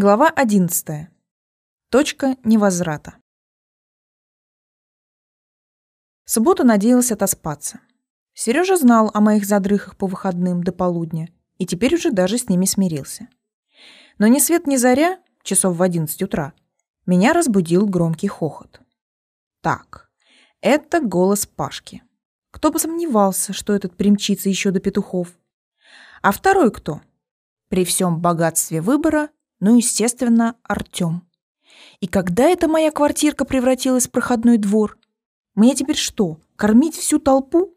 Глава 11. Точка невозврата. В субботу надеялась отоспаться. Сережа знал о моих задрыхах по выходным до полудня и теперь уже даже с ними смирился. Но ни свет ни заря, часов в 11 утра, меня разбудил громкий хохот. Так, это голос Пашки. Кто бы сомневался, что этот примчится еще до петухов. А второй кто? При всем богатстве выбора – ну, естественно, Артём. И когда эта моя квартирка превратилась в проходной двор? Мне теперь что, кормить всю толпу?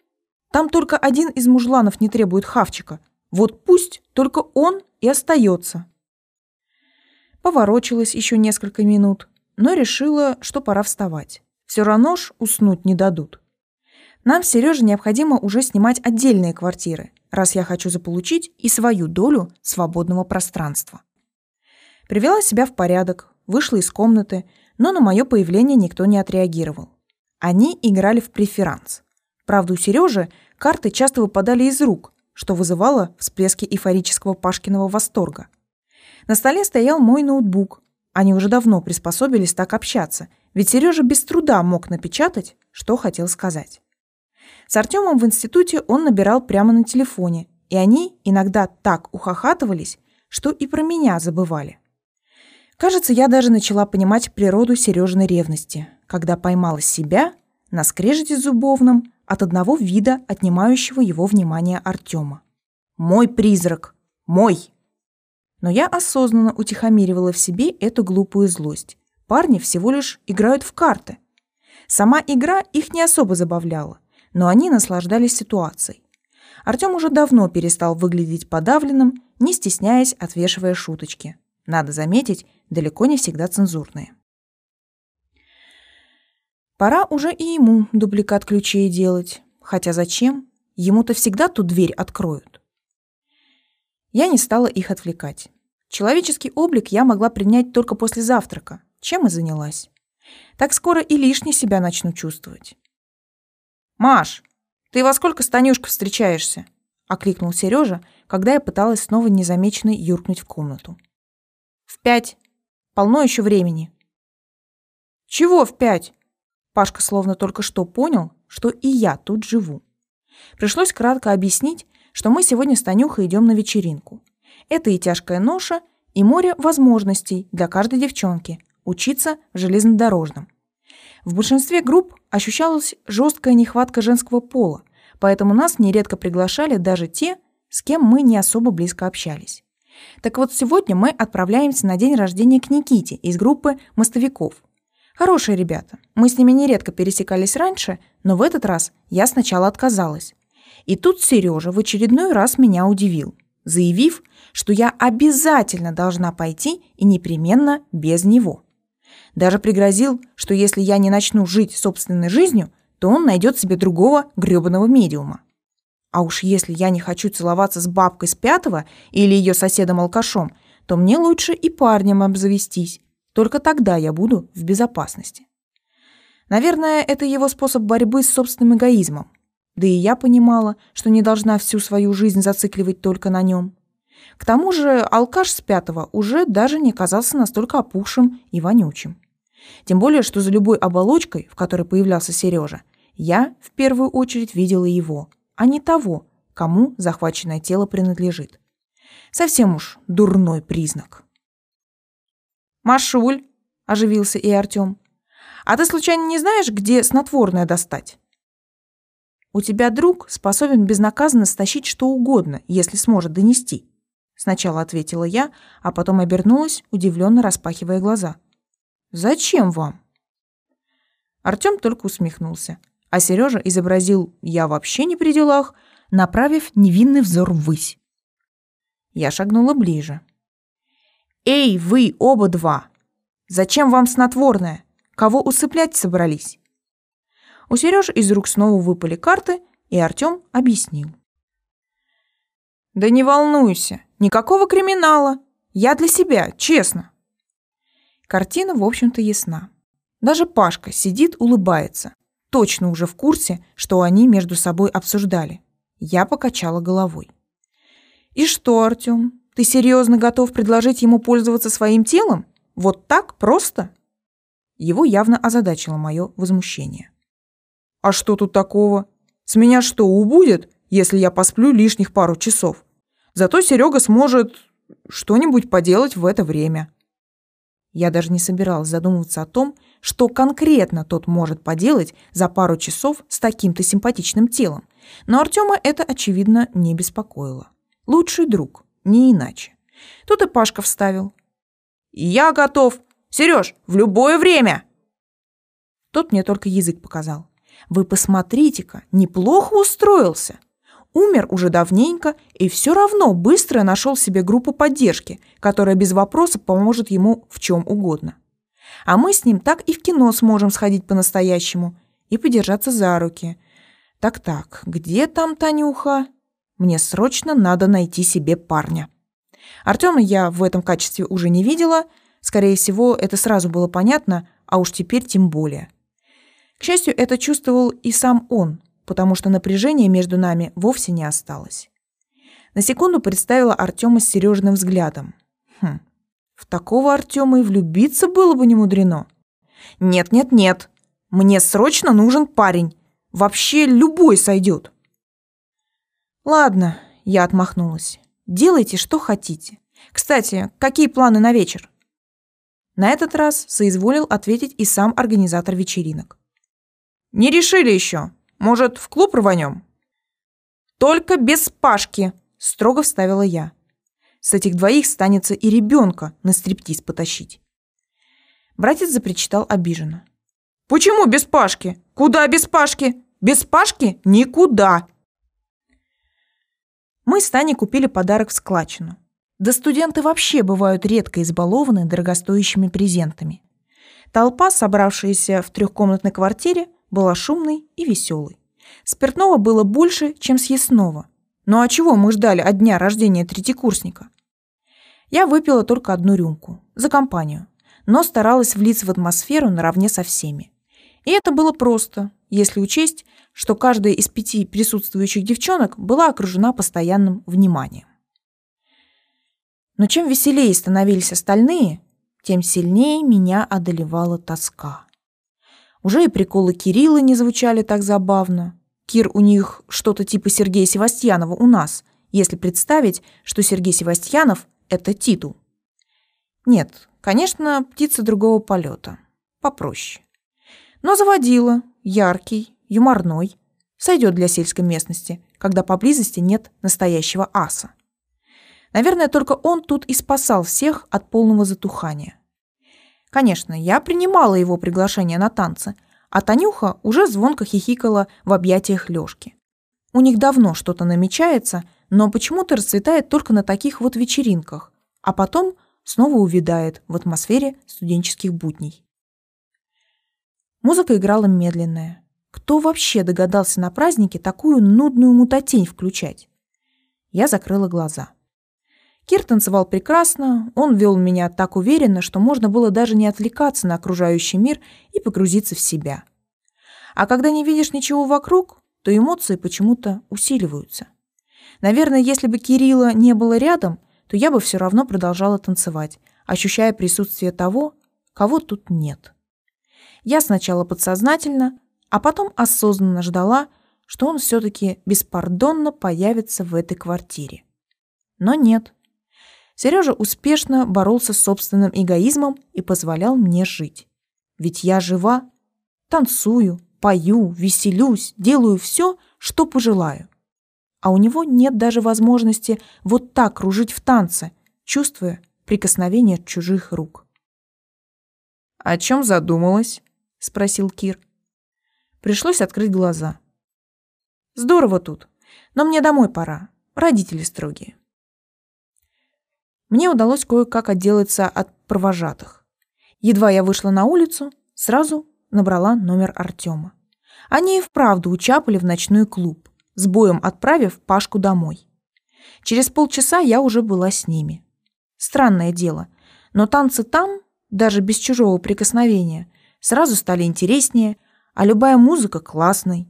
Там только один из мужланов не требует хавчика. Вот пусть только он и остается. Поворочилась еще несколько минут, но решила, что пора вставать. Все равно ж уснуть не дадут. Нам, Сереже, необходимо уже снимать отдельные квартиры, раз я хочу заполучить и свою долю свободного пространства. Привела себя в порядок, вышла из комнаты, но на мое появление никто не отреагировал. Они играли в преферанс. Правда, у Сережи карты часто выпадали из рук, что вызывало всплески эйфорического Пашкиного восторга. На столе стоял мой ноутбук. Они уже давно приспособились так общаться, ведь Сережа без труда мог напечатать, что хотел сказать. С Артемом в институте он набирал прямо на телефоне, и они иногда так ухахатывались, что и про меня забывали. Кажется, я даже начала понимать природу Сережиной ревности, когда поймала себя на скрежете зубовном от одного вида, отнимающего его внимание Артема. «Мой призрак! Мой!» Но я осознанно утихомиривала в себе эту глупую злость. Парни всего лишь играют в карты. Сама игра их не особо забавляла, но они наслаждались ситуацией. Артем уже давно перестал выглядеть подавленным, не стесняясь, отвешивая шуточки. Надо заметить, далеко не всегда цензурные. Пора уже и ему дубликат ключей делать. Хотя зачем? Ему-то всегда ту дверь откроют. Я не стала их отвлекать. Человеческий облик я могла принять только после завтрака, чем и занялась. Так скоро и лишне себя начну чувствовать. «Маш, ты во сколько с Танюшкой встречаешься?» — окликнул Сережа, когда я пыталась снова незамеченной юркнуть в комнату. «В пять», Полно еще времени. Чего в пять? Пашка словно только что понял, что и я тут живу. Пришлось кратко объяснить, что мы сегодня с Танюхой идем на вечеринку. Это и тяжкая ноша, и море возможностей для каждой девчонки учиться в железнодорожном. В большинстве групп ощущалась жесткая нехватка женского пола, поэтому нас нередко приглашали даже те, с кем мы не особо близко общались. Так вот, сегодня мы отправляемся на день рождения к Никите из группы мостовиков. Хорошие ребята. Мы с ними нередко пересекались раньше, но в этот раз я сначала отказалась. И тут Сережа в очередной раз меня удивил, заявив, что я обязательно должна пойти и непременно без него. Даже пригрозил, что если я не начну жить собственной жизнью, то он найдет себе другого грёбаного медиума. А уж если я не хочу целоваться с бабкой с пятого или ее соседом-алкашом, то мне лучше и парнем обзавестись. Только тогда я буду в безопасности. Наверное, это его способ борьбы с собственным эгоизмом. Да и я понимала, что не должна всю свою жизнь зацикливать только на нем. К тому же алкаш с пятого уже даже не казался настолько опухшим и вонючим. Тем более, что за любой оболочкой, в которой появлялся Сережа, я в первую очередь видела его – а не того, кому захваченное тело принадлежит. Совсем уж дурной признак. «Машуль!» – оживился и Артем. «А ты случайно не знаешь, где снотворное достать?» «У тебя друг способен безнаказанно стащить что угодно, если сможет донести», – сначала ответила я, а потом обернулась, удивленно распахивая глаза. «Зачем вам?» Артем только усмехнулся а Сережа изобразил «я вообще не при делах», направив невинный взор ввысь. Я шагнула ближе. «Эй, вы оба два! Зачем вам снотворное? Кого усыплять собрались?» У Сережи из рук снова выпали карты, и Артем объяснил. «Да не волнуйся, никакого криминала. Я для себя, честно». Картина, в общем-то, ясна. Даже Пашка сидит, улыбается, точно уже в курсе, что они между собой обсуждали. Я покачала головой. «И что, Артём, ты серьезно готов предложить ему пользоваться своим телом? Вот так просто?» Его явно озадачило мое возмущение. «А что тут такого? С меня что, убудет, если я посплю лишних пару часов? Зато Серега сможет что-нибудь поделать в это время». Я даже не собиралась задумываться о том, что конкретно тот может поделать за пару часов с таким-то симпатичным телом. Но Артема это, очевидно, не беспокоило. Лучший друг, не иначе. Тут и Пашка вставил. «Я готов. Сереж, в любое время!» Тот мне только язык показал. «Вы посмотрите-ка, неплохо устроился!» Умер уже давненько и все равно быстро нашел себе группу поддержки, которая без вопроса поможет ему в чем угодно. А мы с ним так и в кино сможем сходить по-настоящему и подержаться за руки. Так-так, где там Танюха? Мне срочно надо найти себе парня. Артема я в этом качестве уже не видела. Скорее всего, это сразу было понятно, а уж теперь тем более. К счастью, это чувствовал и сам он – потому что напряжения между нами вовсе не осталось. На секунду представила Артема с Сережным взглядом. Хм, в такого Артема и влюбиться было бы не мудрено. Нет, нет, нет. Мне срочно нужен парень. Вообще любой сойдет. Ладно, я отмахнулась. Делайте, что хотите. Кстати, какие планы на вечер? На этот раз соизволил ответить и сам организатор вечеринок. Не решили еще, может, в клуб рванем?» «Только без Пашки», — строго вставила я. «С этих двоих станется и ребенка на стриптиз потащить». Братец запричитал обиженно. «Почему без Пашки? Куда без Пашки? Без Пашки никуда!» Мы с Таней купили подарок в складчину. Да студенты вообще бывают редко избалованы дорогостоящими презентами. Толпа, собравшаяся в трехкомнатной квартире, была шумной и веселой. Спиртного было больше, чем съестного. Ну а чего мы ждали от дня рождения третьекурсника? Я выпила только одну рюмку, за компанию, но старалась влиться в атмосферу наравне со всеми. И это было просто, если учесть, что каждая из пяти присутствующих девчонок была окружена постоянным вниманием. Но чем веселее становились остальные, тем сильнее меня одолевала тоска. Уже и приколы Кирилла не звучали так забавно. Кир у них что-то типа Сергея Севастьянова у нас, если представить, что Сергей Севастьянов – это титул. Нет, конечно, птица другого полета. Попроще. Но заводила, яркий, юморной. Сойдет для сельской местности, когда поблизости нет настоящего аса. Наверное, только он тут и спасал всех от полного затухания. Конечно, я принимала его приглашение на танцы, а Танюха уже звонко хихикала в объятиях Лёшки. У них давно что-то намечается, но почему-то расцветает только на таких вот вечеринках, а потом снова увядает в атмосфере студенческих будней. Музыка играла медленная. Кто вообще догадался на празднике такую нудную мутатень включать? Я закрыла глаза. Кир танцевал прекрасно, он вел меня так уверенно, что можно было даже не отвлекаться на окружающий мир и погрузиться в себя. А когда не видишь ничего вокруг, то эмоции почему-то усиливаются. Наверное, если бы Кирилла не было рядом, то я бы все равно продолжала танцевать, ощущая присутствие того, кого тут нет. Я сначала подсознательно, а потом осознанно ждала, что он все-таки беспардонно появится в этой квартире. Но нет. Сережа успешно боролся с собственным эгоизмом и позволял мне жить. Ведь я жива, танцую, пою, веселюсь, делаю все, что пожелаю. А у него нет даже возможности вот так кружить в танце, чувствуя прикосновение чужих рук. «О чем задумалась?» — спросил Кир. Пришлось открыть глаза. «Здорово тут, но мне домой пора. Родители строгие». Мне удалось кое-как отделаться от провожатых. Едва я вышла на улицу, сразу набрала номер Артема. Они и вправду учапали в ночной клуб, с боем отправив Пашку домой. Через полчаса я уже была с ними. Странное дело, но танцы там, даже без чужого прикосновения, сразу стали интереснее, а любая музыка классной.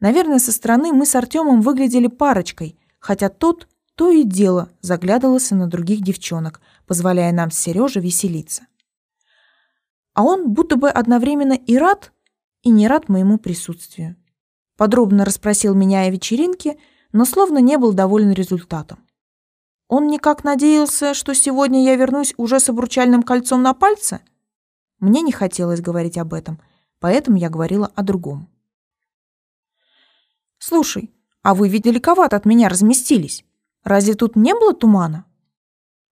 Наверное, со стороны мы с Артемом выглядели парочкой, хотя тот то и дело заглядывался на других девчонок, позволяя нам с Сережей веселиться. А он будто бы одновременно и рад, и не рад моему присутствию. Подробно расспросил меня о вечеринке, но словно не был доволен результатом. Он никак надеялся, что сегодня я вернусь уже с обручальным кольцом на пальце? Мне не хотелось говорить об этом, поэтому я говорила о другом. «Слушай, а вы ведь далековато от меня разместились. Разве тут не было тумана?»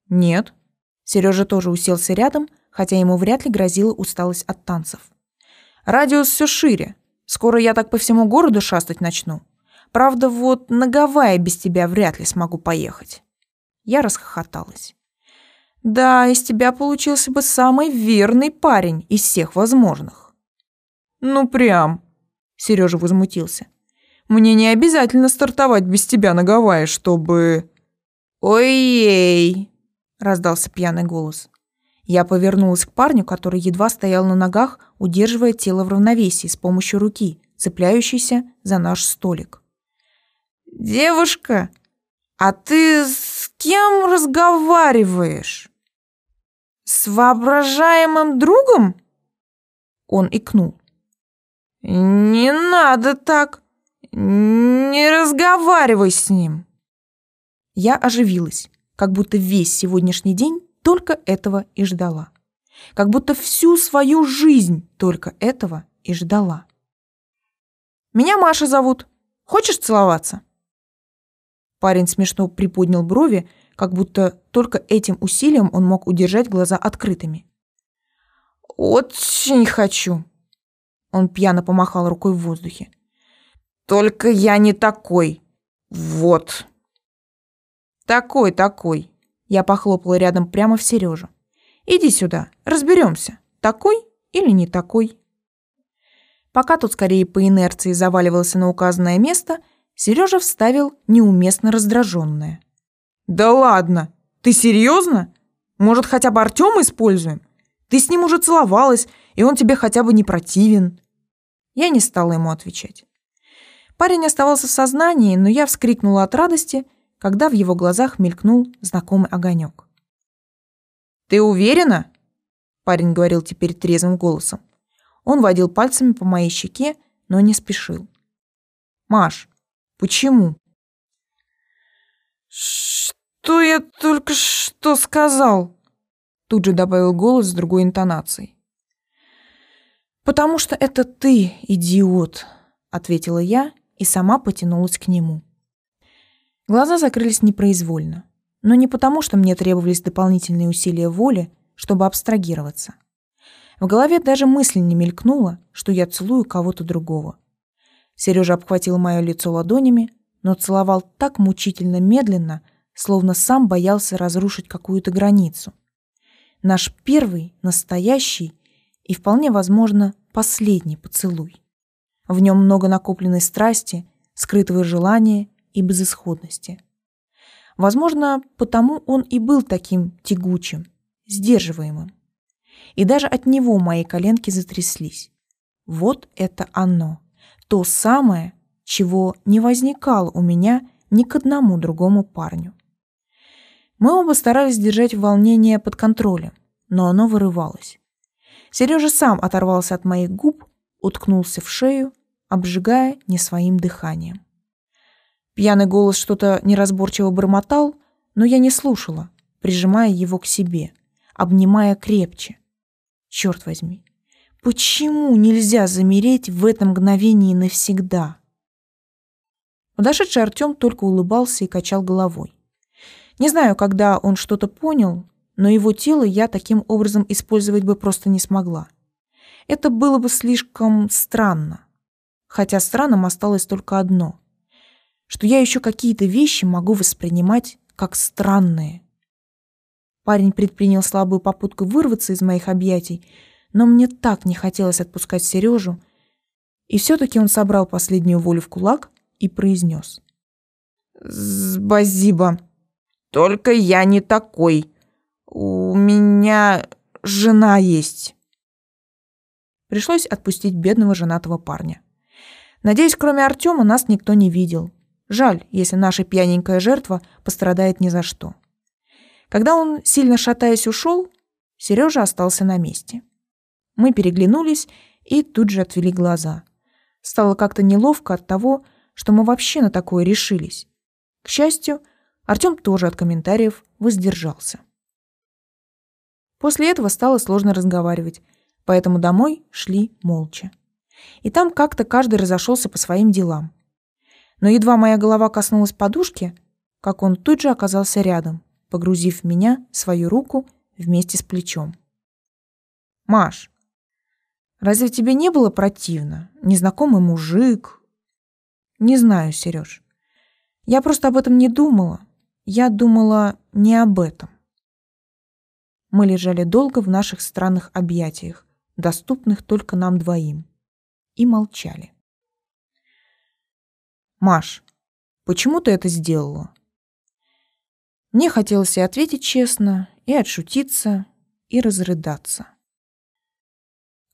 «Нет». Сережа тоже уселся рядом, хотя ему вряд ли грозила усталость от танцев. «Радиус все шире. Скоро я так по всему городу шастать начну. Правда, вот на Гавайи без тебя вряд ли смогу поехать». Я расхохоталась. «Да, из тебя получился бы самый верный парень из всех возможных». «Ну прям», — Сережа возмутился. «Мне не обязательно стартовать без тебя на Гавайи, чтобы...» «Ой-ей!» — раздался пьяный голос. Я повернулась к парню, который едва стоял на ногах, удерживая тело в равновесии с помощью руки, цепляющейся за наш столик. «Девушка, а ты с кем разговариваешь? С воображаемым другом?» Он икнул. «Не надо так. Не разговаривай с ним». Я оживилась, как будто весь сегодняшний день только этого и ждала. Как будто всю свою жизнь только этого и ждала. «Меня Маша зовут. Хочешь целоваться?» Парень смешно приподнял брови, как будто только этим усилием он мог удержать глаза открытыми. «Очень хочу!» Он пьяно помахал рукой в воздухе. «Только я не такой. Вот!» «Такой, такой!» Я похлопала рядом прямо в Сережу. «Иди сюда, разберемся, такой или не такой». Пока тут скорее по инерции заваливался на указанное место, Сережа вставил неуместно раздраженное. «Да ладно! Ты серьезно? Может, хотя бы Артема используем? Ты с ним уже целовалась, и он тебе хотя бы не противен». Я не стала ему отвечать. Парень оставался в сознании, но я вскрикнула от радости когда в его глазах мелькнул знакомый огонек. «Ты уверена?» – парень говорил теперь трезвым голосом. Он водил пальцами по моей щеке, но не спешил. «Маш, почему?» «Что я только что сказал?» Тут же добавил голос с другой интонацией. «Потому что это ты, идиот», — ответила я и сама потянулась к нему. Глаза закрылись непроизвольно, но не потому, что мне требовались дополнительные усилия воли, чтобы абстрагироваться. В голове даже мысль не мелькнула, что я целую кого-то другого. Сережа обхватил мое лицо ладонями, но целовал так мучительно медленно, словно сам боялся разрушить какую-то границу. Наш первый, настоящий и, вполне возможно, последний поцелуй. В нем много накопленной страсти, скрытого желания и безысходности. Возможно, потому он и был таким тягучим, сдерживаемым. И даже от него мои коленки затряслись. Вот это оно, то самое, чего не возникало у меня ни к одному другому парню. Мы оба старались держать волнение под контролем, но оно вырывалось. Сережа сам оторвался от моих губ, уткнулся в шею, обжигая не своим дыханием. Пьяный голос что-то неразборчиво бормотал, но я не слушала, прижимая его к себе, обнимая крепче. Черт возьми, почему нельзя замереть в этом мгновении навсегда? Подошедший Артем только улыбался и качал головой. Не знаю, когда он что-то понял, но его тело я таким образом использовать бы просто не смогла. Это было бы слишком странно. Хотя странным осталось только одно — что я еще какие-то вещи могу воспринимать как странные. Парень предпринял слабую попытку вырваться из моих объятий, но мне так не хотелось отпускать Сережу, и все-таки он собрал последнюю волю в кулак и произнес. «Спасибо. Только я не такой. У меня жена есть». Пришлось отпустить бедного женатого парня. Надеюсь, кроме Артема нас никто не видел. Жаль, если наша пьяненькая жертва пострадает ни за что. Когда он, сильно шатаясь, ушел, Сережа остался на месте. Мы переглянулись и тут же отвели глаза. Стало как-то неловко от того, что мы вообще на такое решились. К счастью, Артём тоже от комментариев воздержался. После этого стало сложно разговаривать, поэтому домой шли молча. И там как-то каждый разошелся по своим делам. Но едва моя голова коснулась подушки, как он тут же оказался рядом, погрузив в меня свою руку вместе с плечом. «Маш, разве тебе не было противно? Незнакомый мужик?» «Не знаю, Сереж. Я просто об этом не думала. Я думала не об этом». Мы лежали долго в наших странных объятиях, доступных только нам двоим, и молчали. «Маш, почему ты это сделала?» Мне хотелось и ответить честно, и отшутиться, и разрыдаться.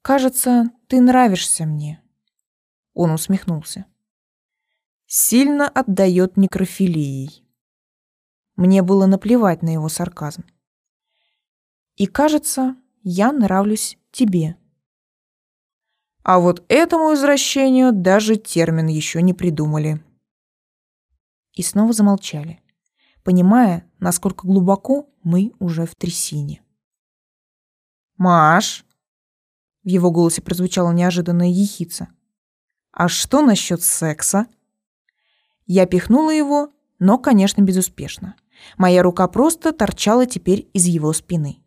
«Кажется, ты нравишься мне». Он усмехнулся. «Сильно отдает некрофилией». Мне было наплевать на его сарказм. «И кажется, я нравлюсь тебе». А вот этому извращению даже термин еще не придумали. И снова замолчали, понимая, насколько глубоко мы уже в трясине. «Маш!» В его голосе прозвучала неожиданная ехица. «А что насчет секса?» Я пихнула его, но, конечно, безуспешно. Моя рука просто торчала теперь из его спины.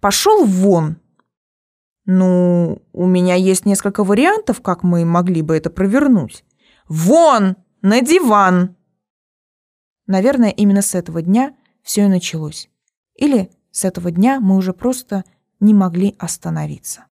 «Пошел вон!» «Ну, у меня есть несколько вариантов, как мы могли бы это провернуть. Вон! На диван!» Наверное, именно с этого дня все и началось. Или с этого дня мы уже просто не могли остановиться.